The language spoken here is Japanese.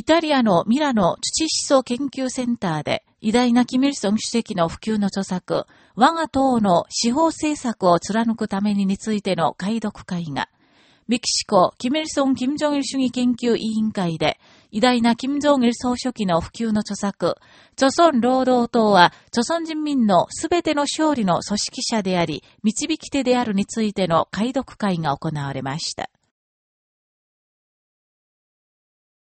イタリアのミラノ土思想研究センターで、偉大なキミルソン主席の普及の著作、我が党の司法政策を貫くためにについての解読会が、メキシコ、キミルソン・キム・ジョンイル主義研究委員会で、偉大なキム・ジョンイル総書記の普及の著作、著孫労働党は、著孫人民のすべての勝利の組織者であり、導き手であるについての解読会が行われました。